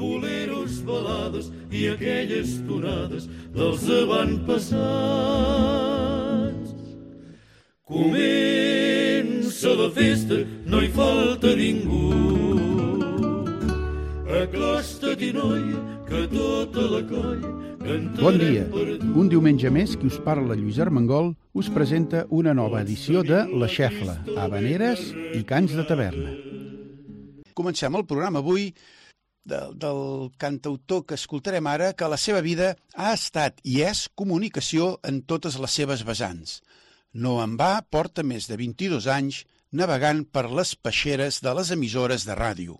Boleros, balades i aquelles tonades dels avantpassats. Comença la festa, no hi falta ningú. Acosta-t'hi, noia, que tota la colla cantarem Bon dia. Un diumenge més, qui us parla Lluís Armengol us presenta una nova edició de La Xefla, Habaneres i Cants de Taverna. Comencem el programa avui del, del cantautor que escoltarem ara, que la seva vida ha estat i és comunicació en totes les seves vessants. No en va, porta més de 22 anys navegant per les peixeres de les emissores de ràdio,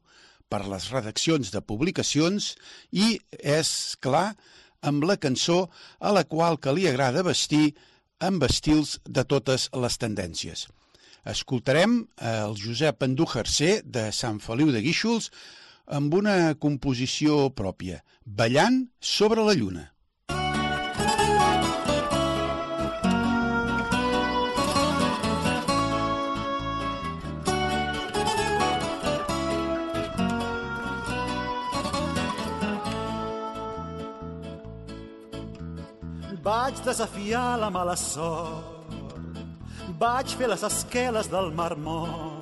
per les redaccions de publicacions i, és clar, amb la cançó a la qual que li agrada vestir amb estils de totes les tendències. Escoltarem el Josep Andújar C de Sant Feliu de Guíxols amb una composició pròpia, Ballant sobre la lluna. Vaig desafiar la mala sort, vaig fer les esqueles del mar mort,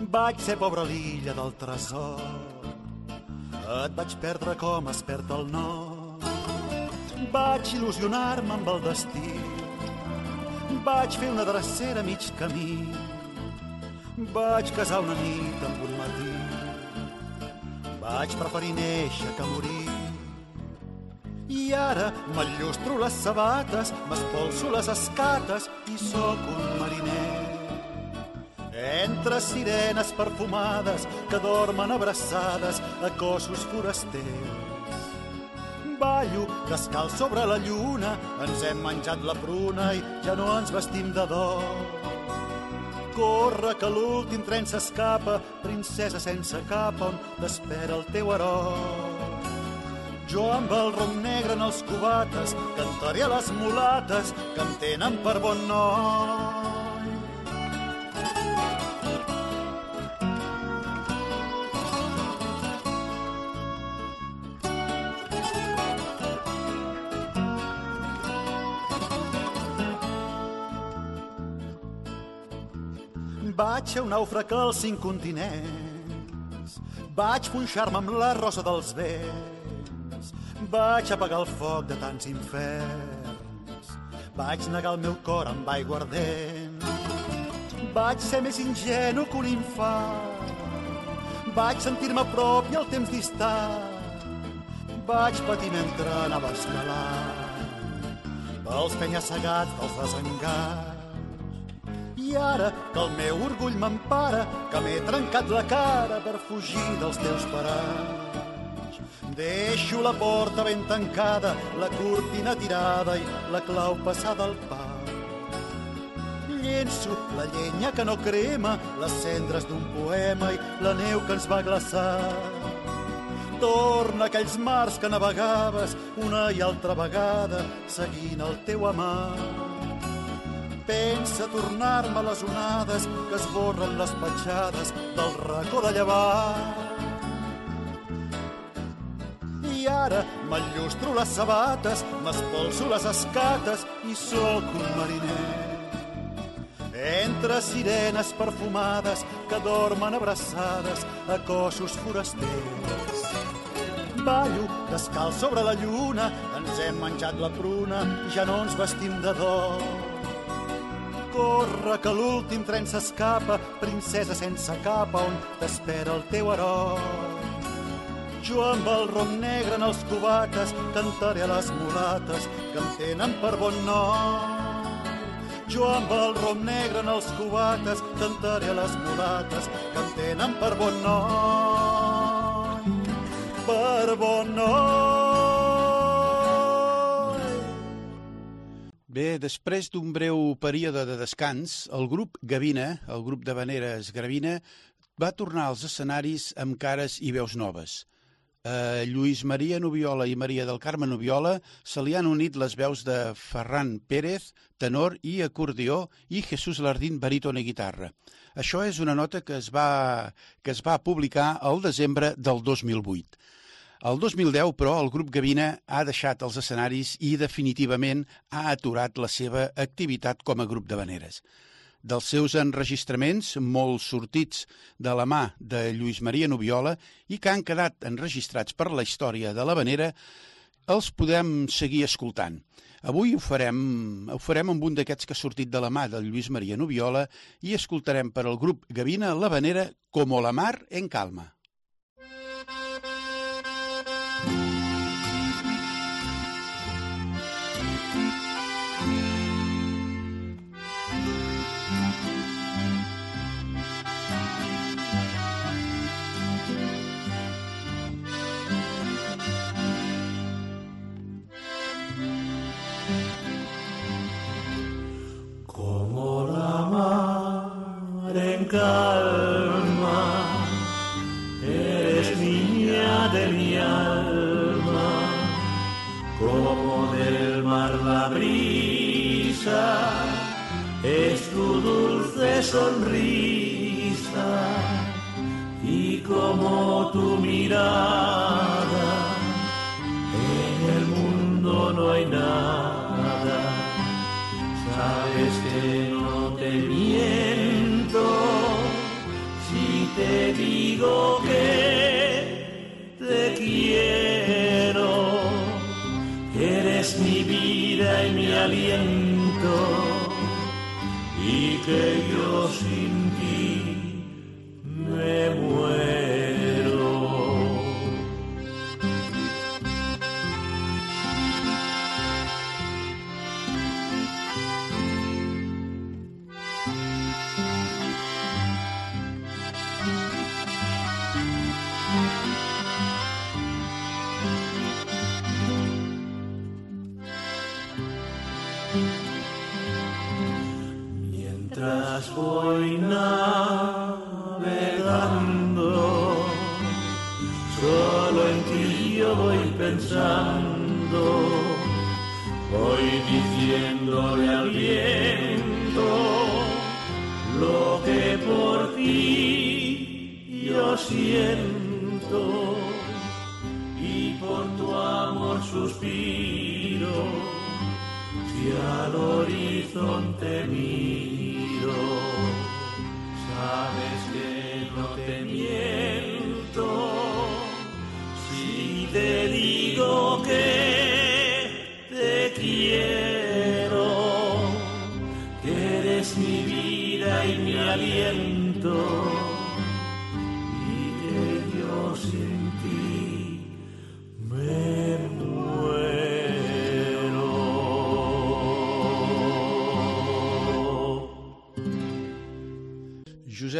vaig ser pobra l'illa del tresor, et vaig perdre com es perd el nord, vaig il·lusionar-me amb el destí, vaig fer una drecera mig camí, vaig casar una nit amb un matí, vaig preferir néixer que morir, i ara m'allustro les sabates, m'espolso les escates i sóc un. Entre sirenes perfumades que dormen abraçades a cossos forasters. Ballo descalç sobre la lluna, ens hem menjat la pruna i ja no ens vestim de dor. Corre que l'últim tren s'escapa, princesa sense capa, on t'espera el teu heroi. Jo amb el rom negre en els cubates cantaré a les mulates que em tenen per bon noi. Vaig ser un nàufrag als cinc continents. Vaig punxar-me amb la rosa dels vents. Vaig apagar el foc de tants inferns. Vaig negar el meu cor amb aigua ardent. Vaig ser més ingenu que un infant. Vaig sentir-me a prop i el temps distant. Vaig patir mentre anava escalant pels penya-segats dels desengats. Ara que el meu orgull m'empara, que m'he trencat la cara per fugir dels teus paranys. Deixo la porta ben tancada, la cortina tirada i la clau passada al pa. Llenço la llenya que no crema, les cendres d'un poema i la neu que ens va glaçar. Torna aquells mars que navegaves una i altra vegada seguint el teu amant. Pensa tornar-me les onades que esborren les petjades del racó de llevar. I ara m'allustro les sabates, m'espolso les escates i sóc un mariner. Entre sirenes perfumades que dormen abraçades a cossos forasters. ballo descalç sobre la lluna, ens hem menjat la pruna ja no ens vestim de dol. Corre, que l'últim tren s'escapa, princesa sense capa, on t'espera el teu heroi. Jo amb el rom negre en els cubates cantaré a les mulates que em tenen per bon nom. Jo amb el rom negre en els cubates cantaré a les mulates que em tenen per bon nom. Per bon nom. Bé, després d'un breu període de descans, el grup Gavina, el grup de Veneres Gravina, va tornar als escenaris amb cares i veus noves. A Lluís Maria Nubiola i Maria del Carme Nubiola se li han unit les veus de Ferran Pérez, tenor i acordió, i Jesús Lardín, baríton i guitarra. Això és una nota que es va, que es va publicar al desembre del 2008. El 2010, però, el grup Gavina ha deixat els escenaris i definitivament ha aturat la seva activitat com a grup de veneres dels seus enregistraments, molt sortits de la mà de Lluís Maria Nubiola i que han quedat enregistrats per la història de la Vanera, els podem seguir escoltant. Avui ho farem, ho farem amb un d'aquests que ha sortit de la mà de Lluís Maria Nubiola i escoltarem per al grup Gavina la Vanera Como la mar en calma. Calma, eres niña de mi alma, como del mar la brisa, es tu dulce sonrisa. Y como tu mirada, en el mundo no hay nada, te digo que te quiero, eres mi vida y mi aliento, y que yo sin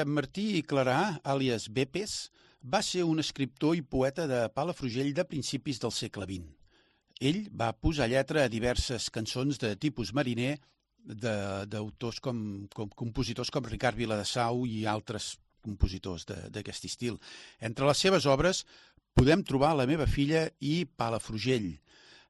Josep Martí i Clarà, àlies Bepes, va ser un escriptor i poeta de Palafrugell de principis del segle XX. Ell va posar lletra a diverses cançons de tipus mariner d'autors com, com compositors com Ricard Viladasau i altres compositors d'aquest estil. Entre les seves obres podem trobar La meva filla i Palafrugell.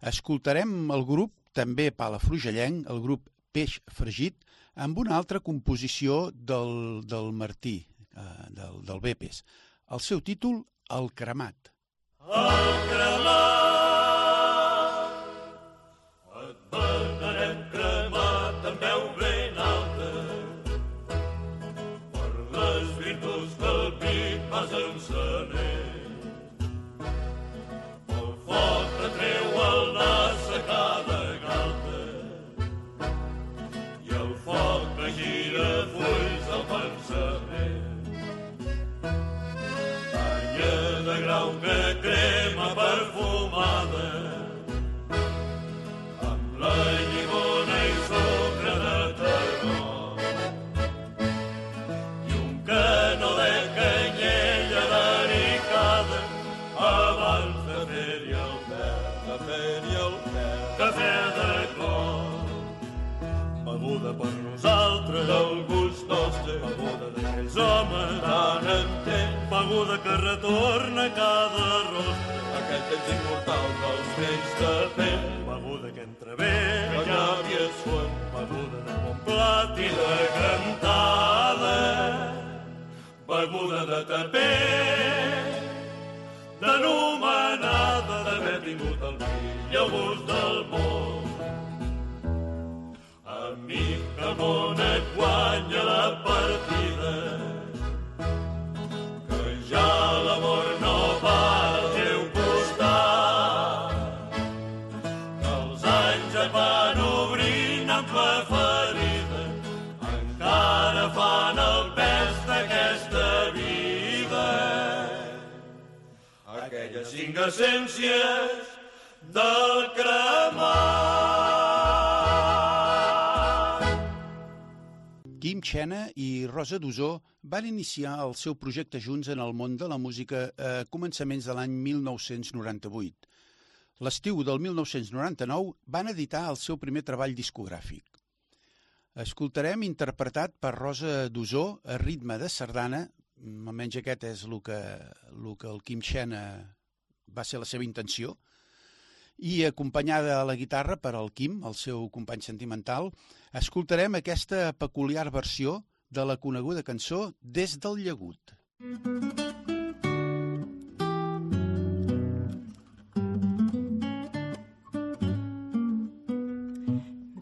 Escoltarem el grup, també palafrugellenc, el grup Peix Fregit, amb una altra composició del, del Martí, eh, del, del Bepes. El seu títol, El cremat. El cremat que retorna cada rostre. Aquell temps immortal dels vells de fe. Beguda que entra bé, que ja havia suem, beguda de bon plat i de cantada. Beguda de tapet, d'anomenada d'haver tingut el fill el gust del món. Amic del món et guanya essències del cremat. Quim Xena i Rosa Dusó van iniciar el seu projecte junts en el món de la música a començaments de l'any 1998. L'estiu del 1999 van editar el seu primer treball discogràfic. Escoltarem interpretat per Rosa Dusó a ritme de sardana, almenys aquest és el que el, que el Quim Xena va ser la seva intenció, i acompanyada a la guitarra per al Quim, el seu company sentimental, escoltarem aquesta peculiar versió de la coneguda cançó Des del Llagut.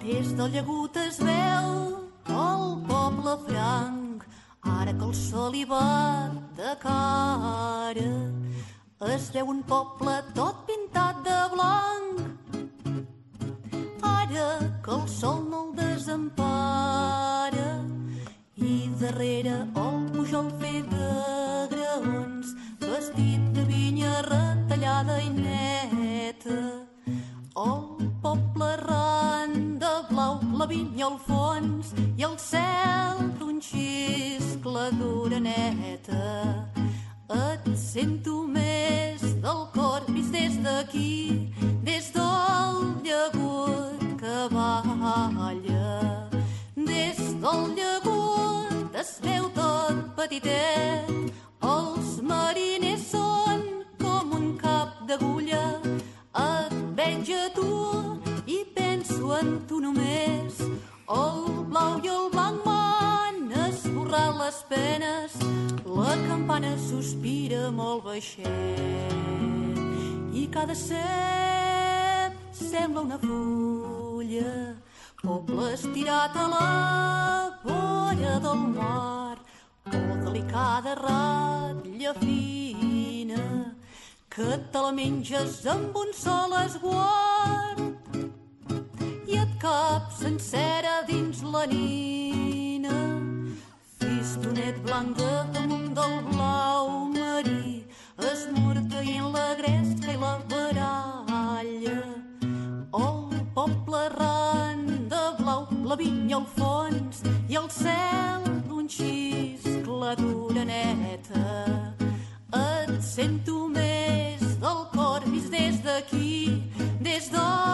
Des del llagut es veu el poble franc, ara que el sol hi va de cara. Es veu un poble tot pintat de blanc, ara que el sol no el desempara. I darrere el pujol fet de graons, vestit de vinya retallada i neta. El poble ran de blau, la vinya al fons la menges del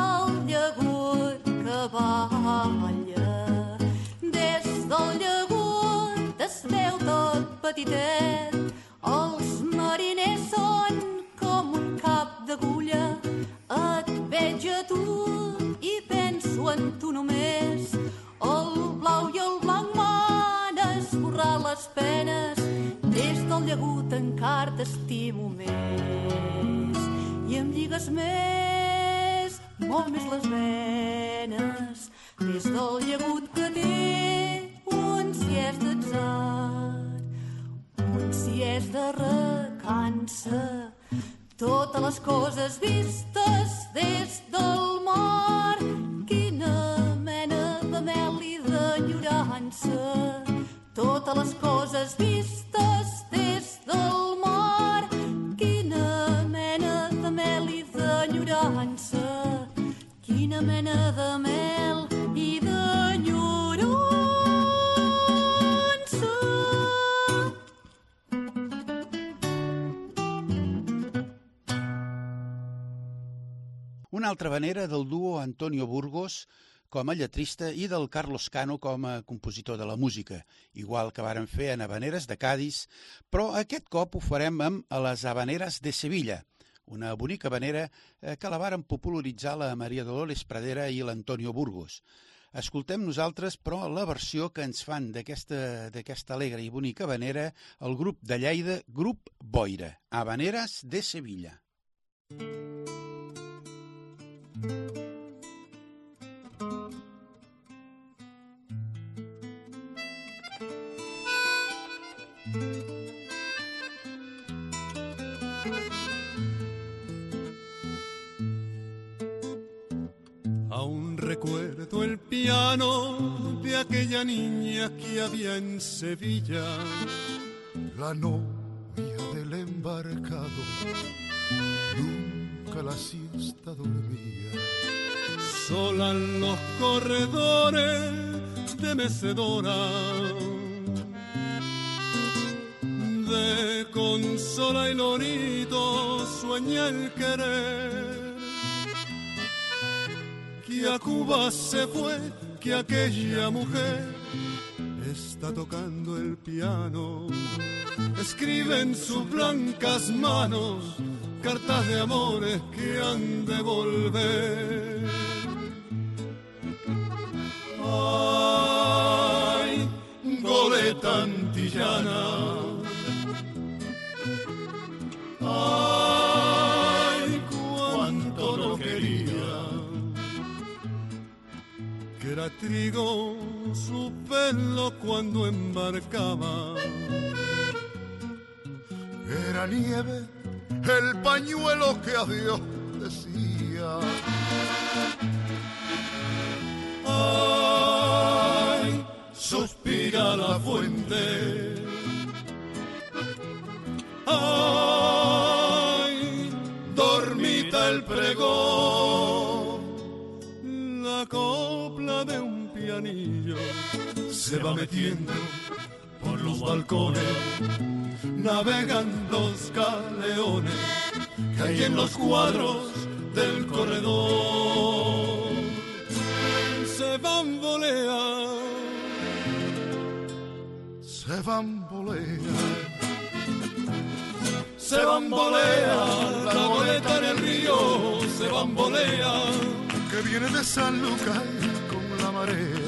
que. Des tot petitet, els són com un cap d'agulla. Et veig tu i penso en tu només, blau i el les penes, des t'estimo més i em lligues més, molt més les venes. Des del llagut que té un si és d'atzar un si és de recança. Totes les coses vistes des del mar quina mena de mel i d'enyorança totes les coses vistes des del mena de mel i d'enyorança. Una altra vanera del duo Antonio Burgos com a lletrista i del Carlos Cano com a compositor de la música, igual que varen fer en Habaneres de Cádiz, però aquest cop ho farem amb les Habaneres de Sevilla, una bonica habanera eh, que la varen popularitzar la Maria Dolores Pradera i l'Antonio Burgos. Escoltem nosaltres, però, la versió que ens fan d'aquesta alegre i bonica habanera el grup de Lleida, Grup Boira, Habaneres de Sevilla. recuerdo piano de aquella niña que había en Sevilla, la novia del embarcado, nunca la siesta dormía. Sola en los corredores de mecedora, de consola y lorito sueña el querer que a Cuba se fue, que aquella mujer está tocando el piano. Escribe en sus blancas manos cartas de amores que han de volver. Ay, goleta antillana. Trigo su pelo cuando embarcaba. Era nieve el pañuelo que a Dios decía. Ay, suspira la fuente. Ay, se va metiendo por los balcones. Navegan dos galeones que hay en los cuadros del corredor. Se bambolea, Se bambolea, se bambolea, la goleta en el río se bambolea. que viene de San Lucas con la marea.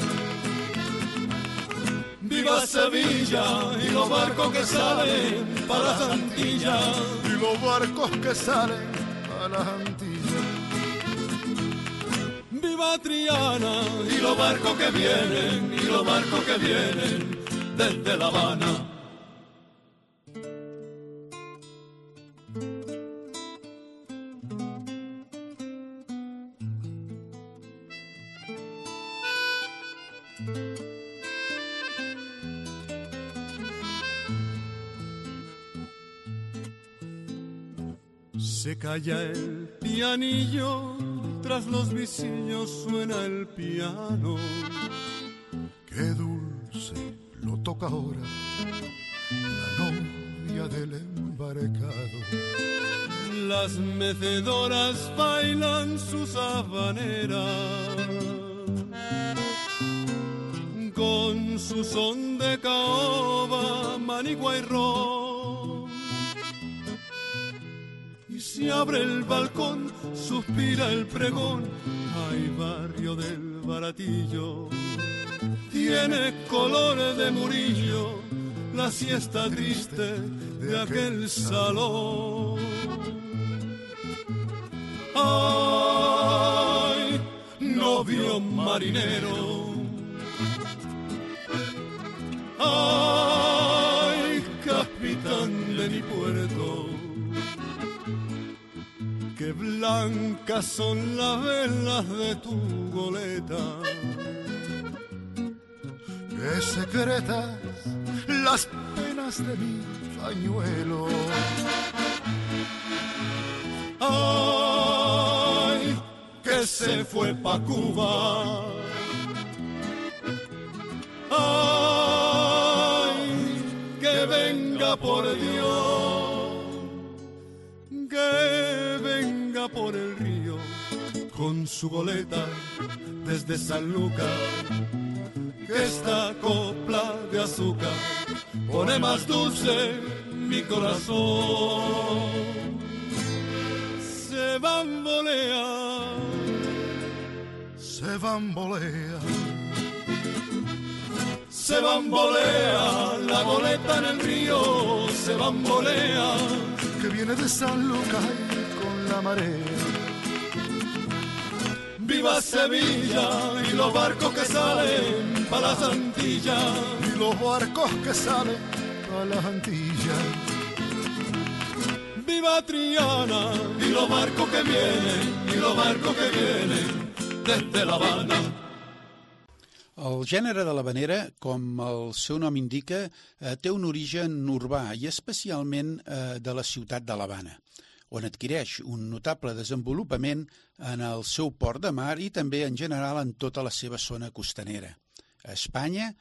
Viva Sevilla y los barcos que salen para las Antillas. y los barcos que salen a las Antillas. Viva Triana y los barcos que vienen y los barcos que vienen desde La Habana. Calla el pianillo, tras los visillos suena el piano. Qué dulce lo toca ahora la novia del embarcado. Las mecedoras bailan sus habaneras con su son de caoba, manigua y ron. Se abre el balcón, suspira el pregón, ay barrio del baratillo. Tiene colores de murillo, la siesta triste de aquel salón. Ay, novio marinero. Ay, capitán de mi puerto. Qué blancas son las velas de tu goleta. Qué secretas las penas de mi pañuelo. Ay, que se fue pa' Cuba. Ay, que venga por Dios, que por el río con su goleta desde San Lucas, que esta copla de azúcar pone más dulce mi corazón. Se bambolea, se bambolea. Se bambolea la boleta en el río, se bambolea, que viene de San Lucas la marea viva Sevilla y los barcos que salen para las Antillas. Y los barcos que salen para las Antillas. Viva Triana y los barcos que vienen, y los barcos que vienen desde La Habana. El gènere de l'havanera, com el seu nom indica, eh, té un origen urbà i especialment eh, de la ciutat de l'Havana on adquireix un notable desenvolupament en el seu port de mar i també en general en tota la seva zona costanera. A Espanya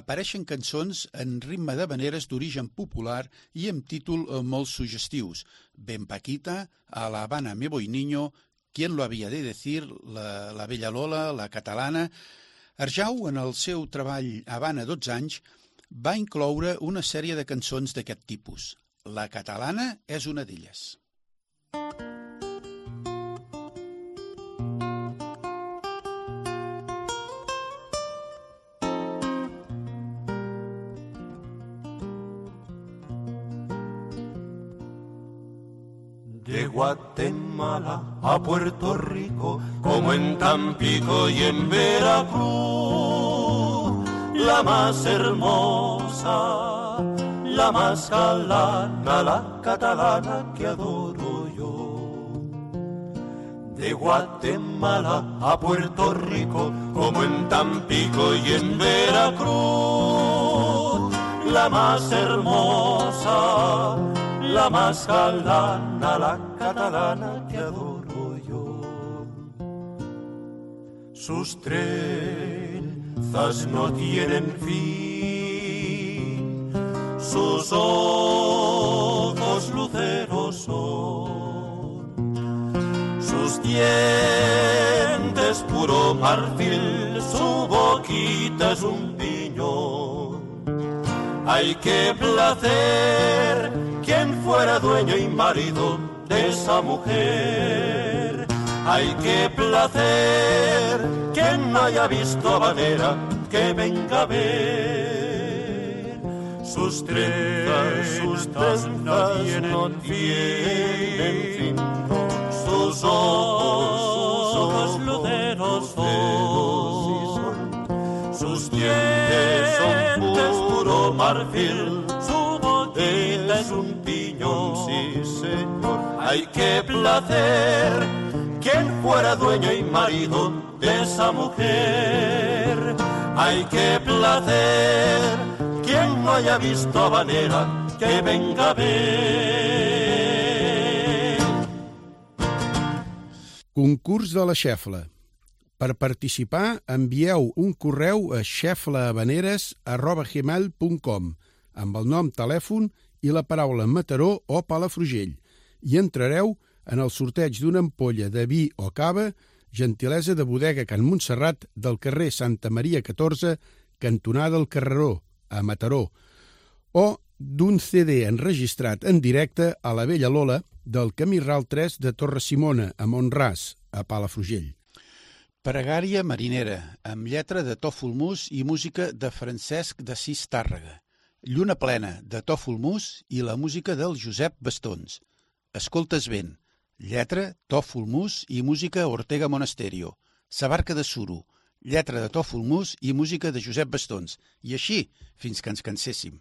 apareixen cançons en ritme de veneres d'origen popular i amb títol eh, molt suggestius. Ben Paquita, A la Habana me voy niño, Quién lo havia de decir, la, la Bella Lola, la catalana... Arjau, en el seu treball Habana 12 anys, va incloure una sèrie de cançons d'aquest tipus. La catalana és una d'elles. De Guatemala a Puerto Rico, como en Tampico y en Veracruz, la más hermosa, la más galana, la catalana que adoro. De Guatemala a Puerto Rico, como en Tampico y en Veracruz, la más hermosa, la más galana, la catalana que adoro yo. Sus trenzas no tienen fin, sus ojos sus dientes puro marfil, su boquita es un piñón. Ay, qué placer quien fuera dueño y marido de esa mujer. Ay, qué placer, quien no haya visto habanera, que venga a ver. Sus trenzas, sus trenzas no tienen fin, sus ojos luceros son, sus dientes son puro marfil, su boquita es un piñón, sí señor. Ay, qué placer, quien fuera dueño y marido de esa mujer. Ay, qué placer, quien no haya visto habanera, que venga a ver. Concurs de la xefla. Per participar, envieu un correu a xeflahabaneres.gmail.com amb el nom, telèfon i la paraula Mataró o Palafrugell i entrareu en el sorteig d'una ampolla de vi o cava, gentilesa de bodega Can Montserrat del carrer Santa Maria 14, cantonada del Carreró, a Mataró, o d'un CD enregistrat en directe a la Vella Lola del Camí Ral 3 de Torre Simona, a Montràs, a Palafrugell. Pregària marinera, amb lletra de Tòfol i música de Francesc de Cis Tàrrega. Lluna plena, de Tòfol i la música del Josep Bastons. Escoltes ben. Lletra, Tòfol i música Ortega Monasterio. Sa barca de suro. Lletra de Tòfol i música de Josep Bastons. I així, fins que ens canséssim.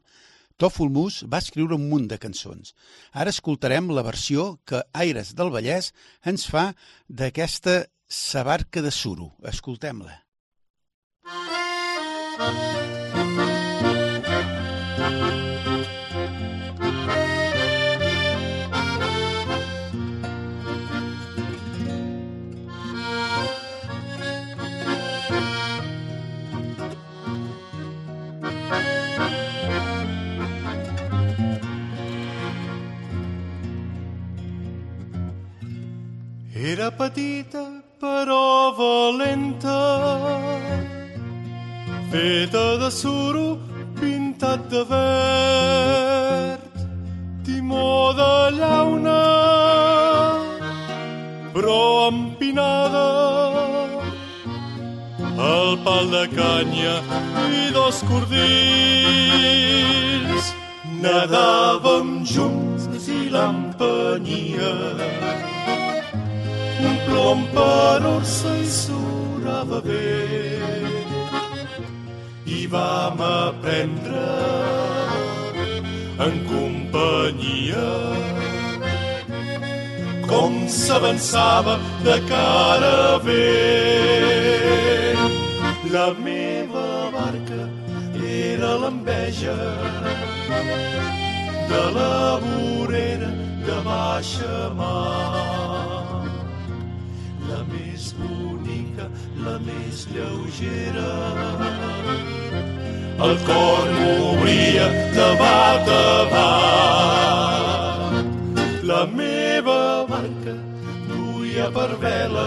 Tòfol va escriure un munt de cançons. Ara escoltarem la versió que Aires del Vallès ens fa d'aquesta Sa barca de suro. Escoltem-la. Era petita però valenta feta de suro pintat de verd, timó de llauna, però empinada, el pal de canya i dos cordills. Nadàvem junts i l'empenyia, un per orsa i surava bé i vam aprendre en companyia com s'avançava de cara a vent. La meva barca era l'enveja de la vorera de baixa mar. Bonica, la més lleugera, el cor m'obria de bat a bat. La meva barca duia per veles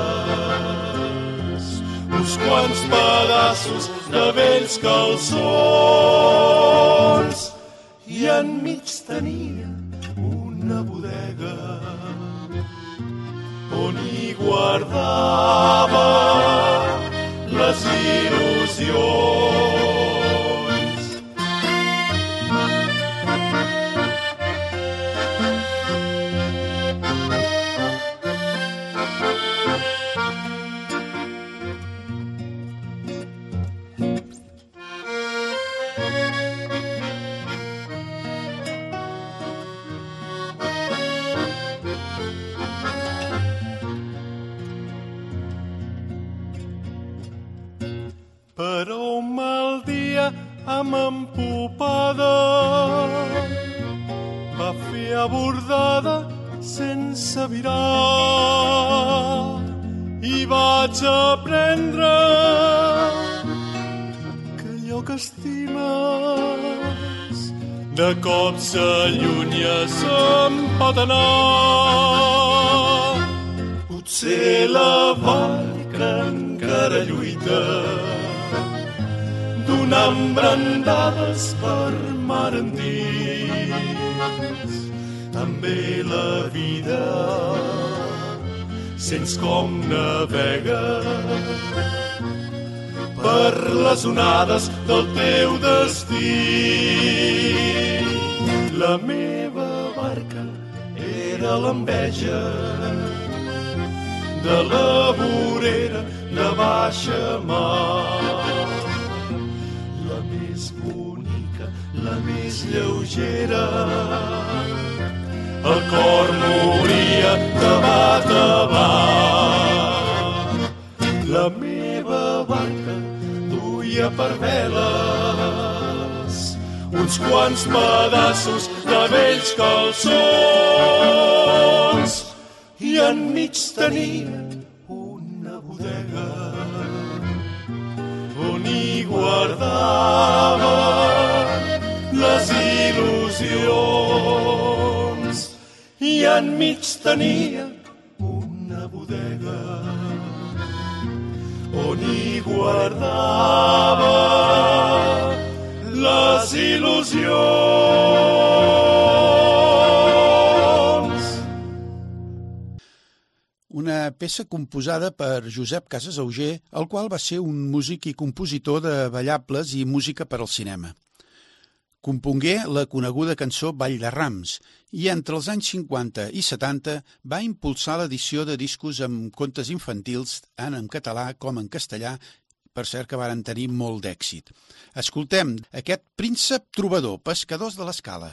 uns quants pedaços de vells calçons. I enmig tenia una bodega guardava onades del teu destí. La meva barca era l'enveja de la vorera de baixa mar la més bonica, la més lleugera. El cor moria de bat a bat. Duia per veles uns quants pedaços de vells calçons. I enmig tenia una bodega on hi guardava les il·lusions. I enmig tenia on hi guardava les il·lusions. Una peça composada per Josep Casas Auger, el qual va ser un músic i compositor de ballables i música per al cinema. Compongué la coneguda cançó Ball de Rams i entre els anys 50 i 70 va impulsar l'edició de discos amb contes infantils tant en català com en castellà, per cert que varen tenir molt d'èxit. Escoltem aquest príncep trobador, pescadors de l'escala.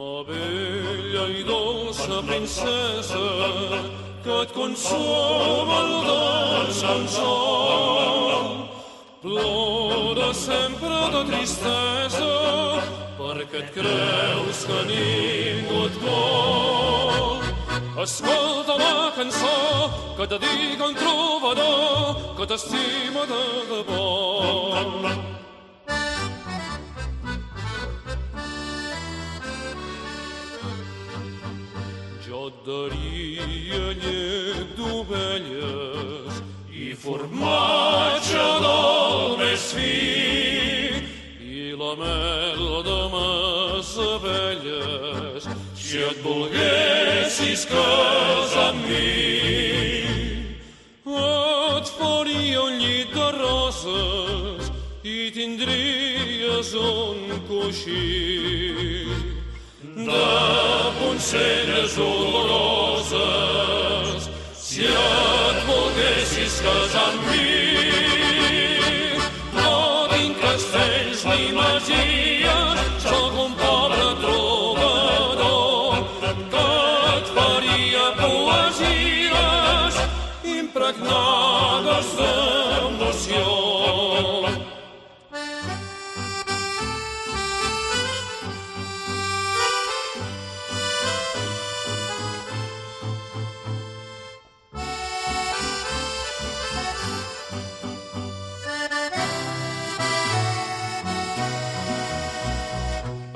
Ma bella i dolça princesa, que et consuma el dolç ensol. Plora sempre de tristesa, perquè et creus que ningú et vol. Escolta la cançó que dedica un trobador que t'estima de debò. Jo daria llet d'ovelles i formatge del més fi i la mel de mes abelles si et volguessis casar amb mi et faria un llit de roses i tindries un coixí de poncelles oloroses si et volguessis casar amb mi. No tinc castells ni magies, sóc un pobre trobador que et faria poesies impregnades d'emoció.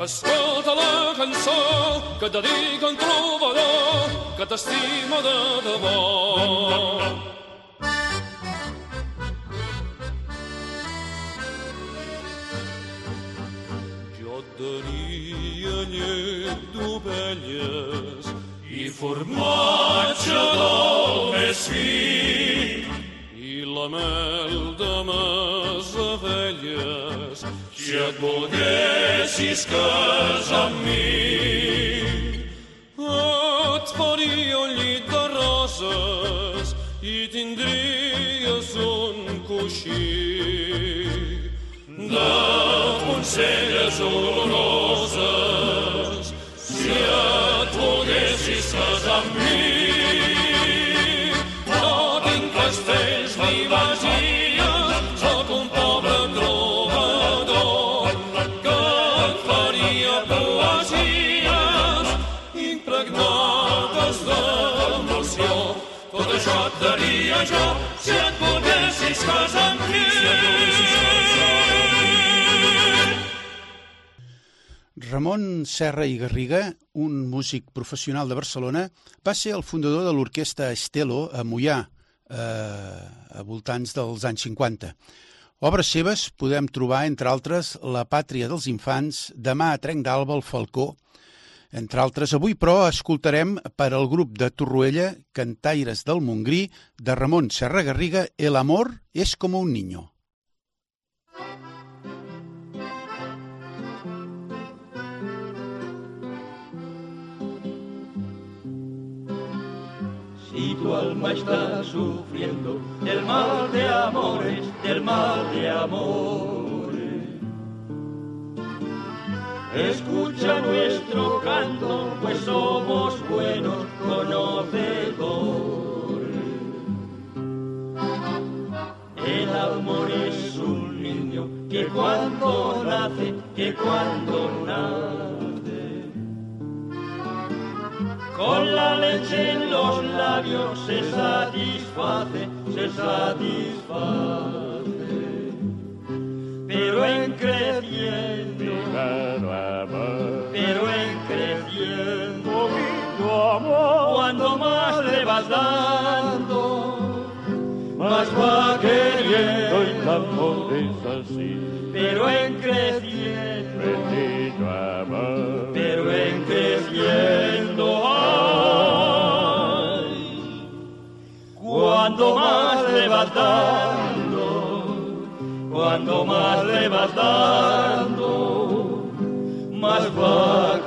Escolta la cançó que et dedica un trobador que t'estima de debò. Jo daria llet d'ovelles i formatge del més fi i la mel de mes abelles si et volguessis casar amb mi. Et faria un llit de roses i tindries un coixí de poncelles oloroses Ramon Serra i Garriga, un músic professional de Barcelona, va ser el fundador de l'orquestra Estelo a Mollà, eh, a voltants dels anys 50. Obres seves podem trobar, entre altres, La pàtria dels infants, Demà a Trenc d'Alba, el Falcó, entre altres. Avui, però, escoltarem per al grup de Torroella, Cantaires del Montgrí, de Ramon Serra Garriga, El amor és com un niño. Si tu alma está sufriendo del mal de amores, del mal de amores, escucha nuestro canto, pues somos buenos conocedores. El amor es un niño que cuando nace, que cuando nace, con la leche en los labios se satisface, se satisface. Pero en creciendo, pero en creciendo, cuando más le vas dando, más va queriendo el amor es así, pero en creciendo, bendito amor. pero en creciendo, ay, cuando más le vas dando, cuando más le vas dando, más va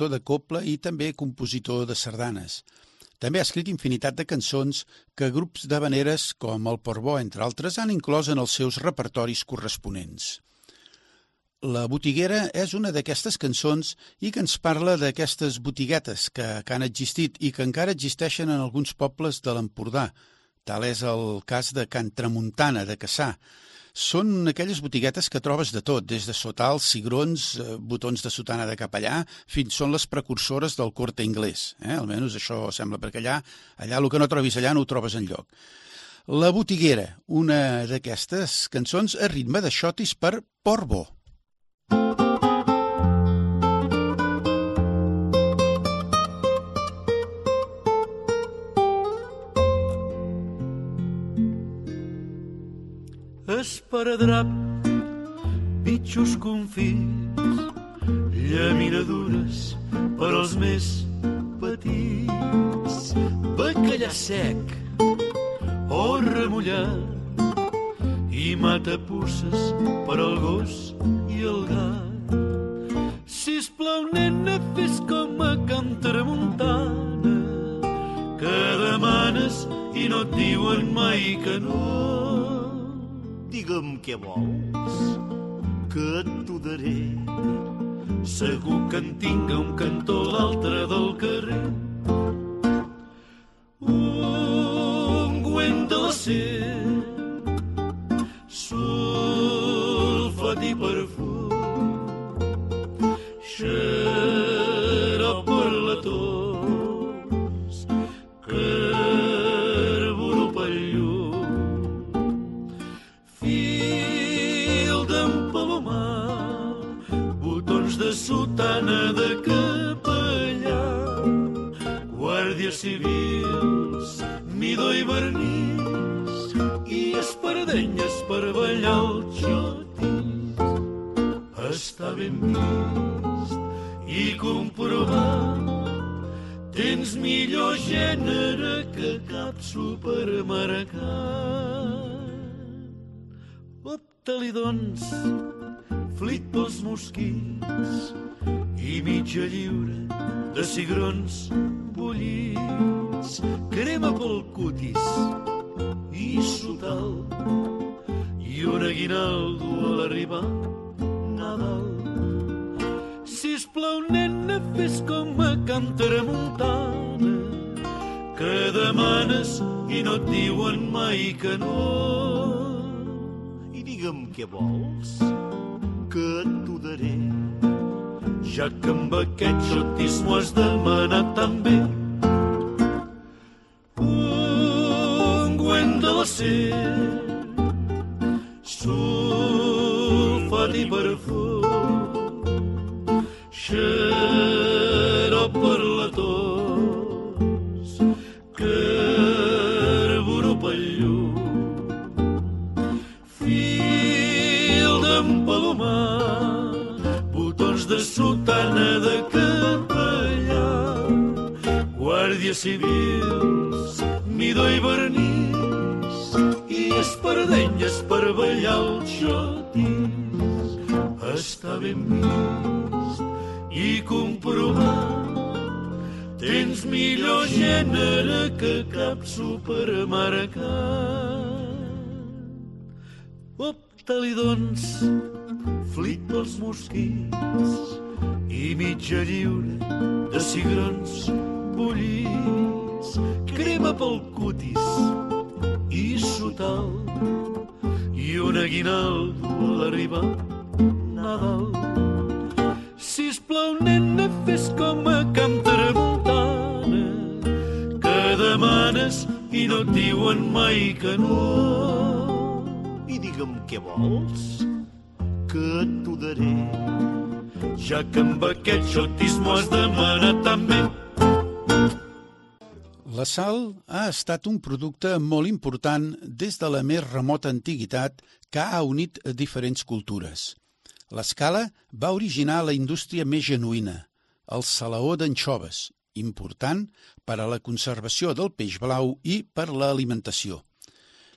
director de coble i també compositor de sardanes. També ha escrit infinitat de cançons que grups de veneres com el Portbó, entre altres, han inclòs en els seus repertoris corresponents. La botiguera és una d'aquestes cançons i que ens parla d'aquestes botiguetes que, que han existit i que encara existeixen en alguns pobles de l'Empordà. Tal és el cas de Can Tramuntana, de Cassà. Són aquelles botiguetes que trobes de tot, des de sotals, cigrons, eh, botons de sotana de capellà, fins són les precursores del corte inglès. Eh? Almenys això sembla, perquè allà, allà el que no trobis allà no ho trobes enlloc. La botiguera, una d'aquestes cançons a ritme de xotis per Portbó. esparadrap, bitxos confits, llaminadures per als més petits, bacallà sec o remullat i matapusses per al gos i el gat. Sisplau, nena, fes com a Can que demanes i no et diuen mai que no. Digue'm què vols, que t'ho daré. Segur que en tinga un cantó l'altre del carrer. Ungüent de la ser, Opta-li, doncs, flit pels mosquits i mitja lliure de cigrons bullits, crema pel cutis i sotal i un aguinaldo a l'arribar Nadal. Sisplau, nena, fes com a Can Tramuntana, que demanes i no et diuen mai que no. I digue'm què vols, que t'ho daré. Ja que amb aquest xotis m'ho has demanat també. Ungüent de la ser, civils, midó i vernís, i espardenyes per ballar el xotis. Està ben vist i comprovat, tens millor gènere que cap supermercat. Opta-li, doncs, flit pels mosquits i mitja lliure de cigrons sal ha estat un producte molt important des de la més remota antiguitat que ha unit diferents cultures. L'escala va originar la indústria més genuïna, el salaó d'anxoves, important per a la conservació del peix blau i per l'alimentació.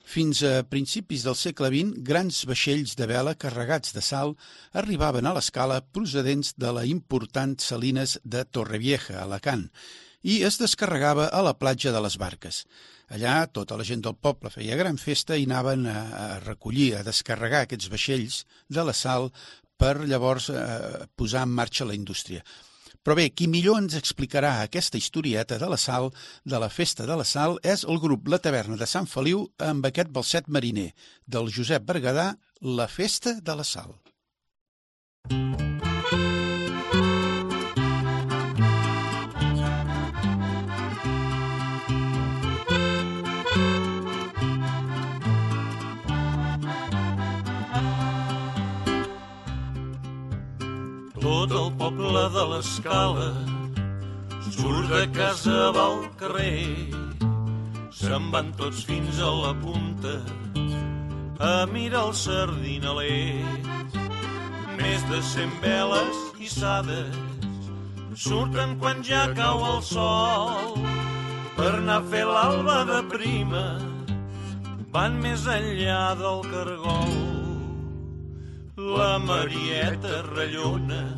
Fins a principis del segle XX, grans vaixells de vela carregats de sal arribaven a l'escala procedents de la important salines de Torrevieja, Alacant, i es descarregava a la platja de les barques. Allà tota la gent del poble feia gran festa i anaven a, a recollir, a descarregar aquests vaixells de la sal per llavors eh, posar en marxa la indústria. Però bé, qui millor ens explicarà aquesta historieta de la sal, de la festa de la sal, és el grup La Taverna de Sant Feliu amb aquest balset mariner, del Josep Berguedà, La festa de la sal. Tot el poble de l'escala surt de casa al carrer. Se'n van tots fins a la punta a mirar el sardinaler. Més de cent veles hissades surten quan ja cau el sol per anar a fer l'alba de prima van més enllà del cargol la Marieta rellona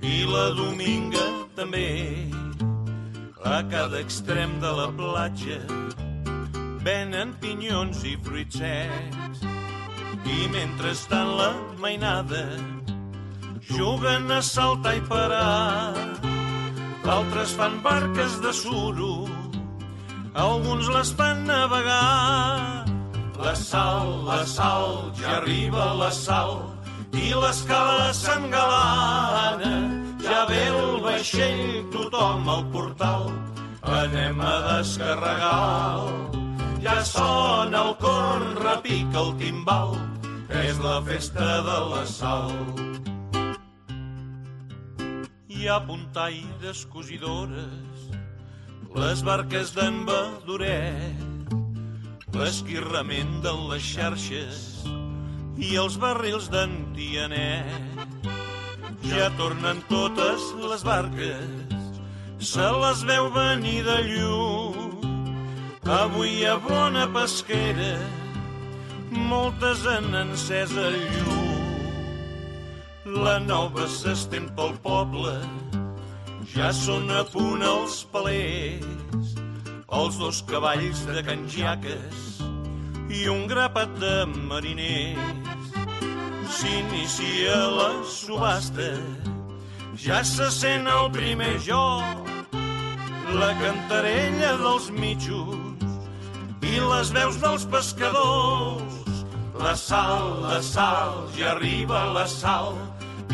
i la Dominga també. A cada extrem de la platja venen pinyons i fruits secs. I mentrestant la mainada juguen a saltar i parar. Altres fan barques de suro, alguns les fan navegar la sal, la sal, ja arriba la sal i l'escala s'engalana. Ja ve el vaixell, tothom al portal, anem a descarregar. Ja sona el corn, repica el timbal, és la festa de la sal. Hi ha puntaires cosidores, les barques d'en Badoret, l'esquirrament de les xarxes i els barrils d'antianet. Ja tornen totes les barques, se les veu venir de lluny. Avui a bona pesquera, moltes han encès el llum. La nova s'estén pel poble, ja són a punt els palers els dos cavalls de canjiaques i un grapat de mariners. S'inicia la subhasta, ja se sent el primer joc, la cantarella dels mitjos i les veus dels pescadors. La sal, la sal, ja arriba la sal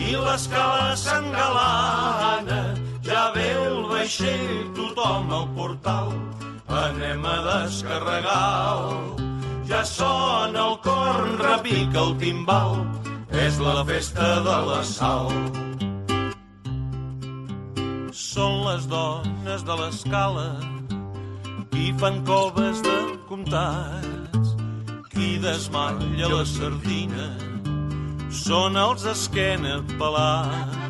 i l'escala s'engalana. Vaixell, tothom al portal, anem a descarregar. Ja sona el corn, repica el timbal, és la festa de la sal. Són les dones de l'escala qui fan coves de comtats, qui desmalla la sardina, són els esquena pelats,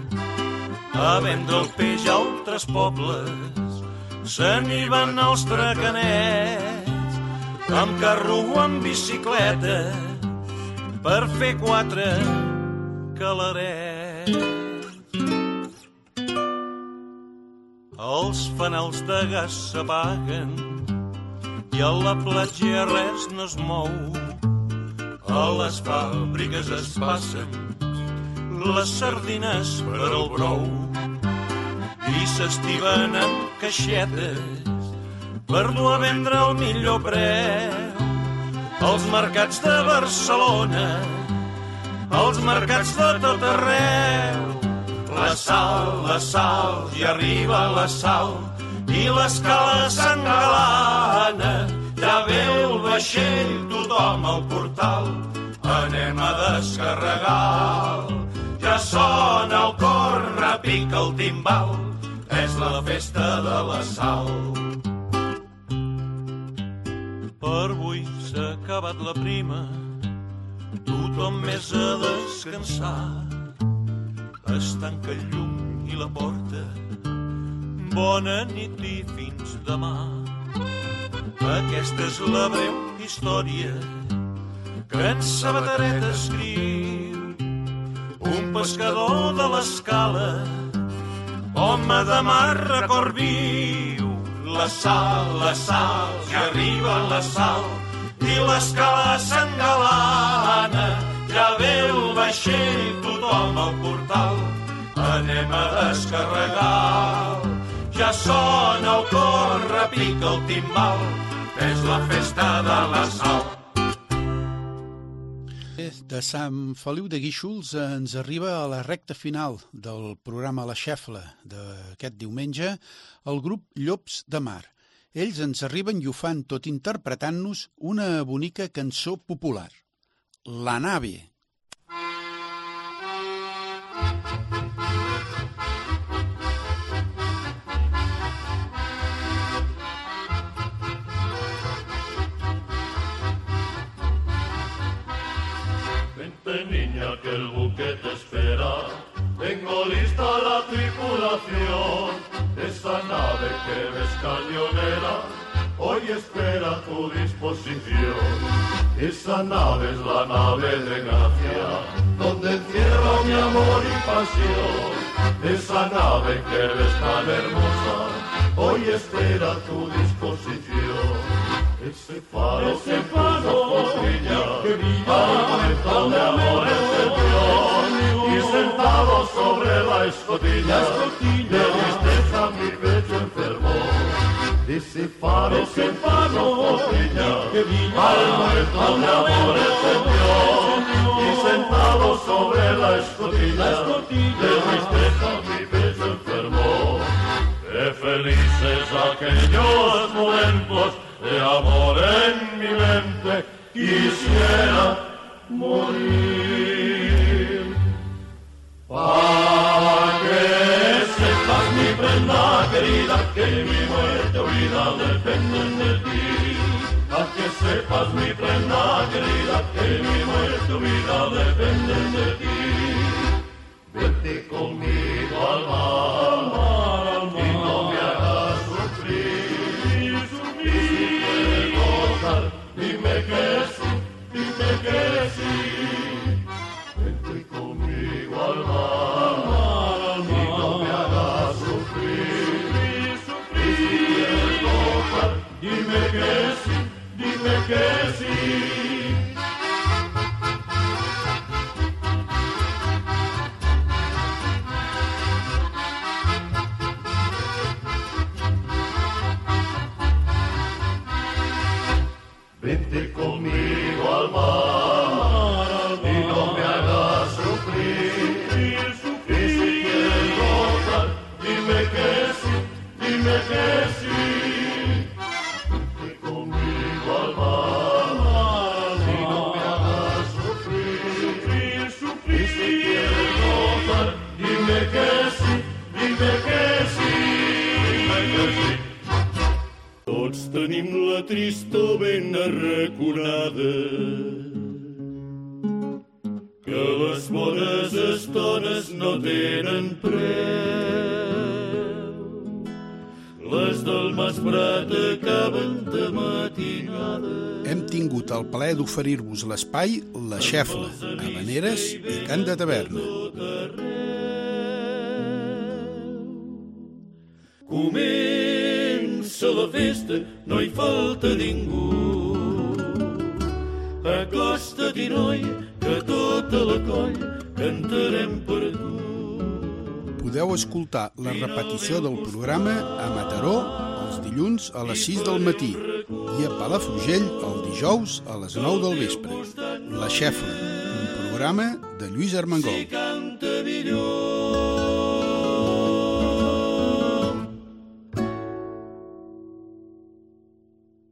a vendre el peix a altres pobles, se n'hi van els tracanets amb carro o amb bicicleta per fer quatre calarets. Els fanals de gas s'apaguen i a la platja res no es mou. A les fàbriques es passen les sardines per al brou i s'estiven amb caixetes per dur a vendre el millor preu. Els mercats de Barcelona, els mercats de tot arreu. La sal, la sal, i arriba la sal, i l'escala s'engalana. Ja ve el vaixell, tothom al portal, anem a descarregar. Ja sona el cor, repica el timbal, és la festa de la sal. Per avui s'ha acabat la prima, tothom més a descansar. Es tanca el llum i la porta, bona nit i fins demà. Aquesta és la breu història que en Sabateret escriu. Pescador de l'escala, home de mar, record viu. La sal, la sal, ja arriba la sal, i l'escala s'engalana. Ja ve el vaixell, tothom al portal, anem a descarregar. Ja sona el cor, repica el timbal, és la festa de la sal. De Sant Feliu de Guíxols ens arriba a la recta final del programa La Xefla d'aquest diumenge el grup Llops de Mar. Ells ens arriben i ho fan tot interpretant-nos una bonica cançó popular, La nave. Vente niña que el buque te espera, tengo lista la tripulación, esa nave que ves cañonera, hoy espera tu disposición. Esa nave es la nave de gracia, donde encierro mi amor y pasión. Esa nave que ves tan hermosa, hoy espera tu disposición. Ese faro, ese faro, que brilla, al de amor encendió, y sentado sobre la escotilla, de tristeza mi pecho enfermó. Ese faro, ese faro, que brilla, al de amor encendió, y sentado sobre la escotilla, de tristeza mi felices aquellos momentos de amor en mi mente quisiera morir. Pa' que sepas mi prenda querida que mi muerte o vida dependen de ti. Pa' que sepas mi prenda querida que mi muerte o vida dependen de ti. Vete conmigo al mar, que sí. Vete conmigo al mar, y no me hagas sufrir. Y si quieres gozar, dime que sí, dime que sí. D'oferir-vos l'espai La Xefla, Habaneres i Cant de Taverna. Comença la festa, no hi falta ningú. Acosta-t'hi, noi, que tota la colla cantarem per tu. Podeu escoltar la repetició del programa a Mataró els dilluns a les 6 del matí i a Palafrugell el dijous a les 9 del vespre. La Xefla, un programa de Lluís Armengol.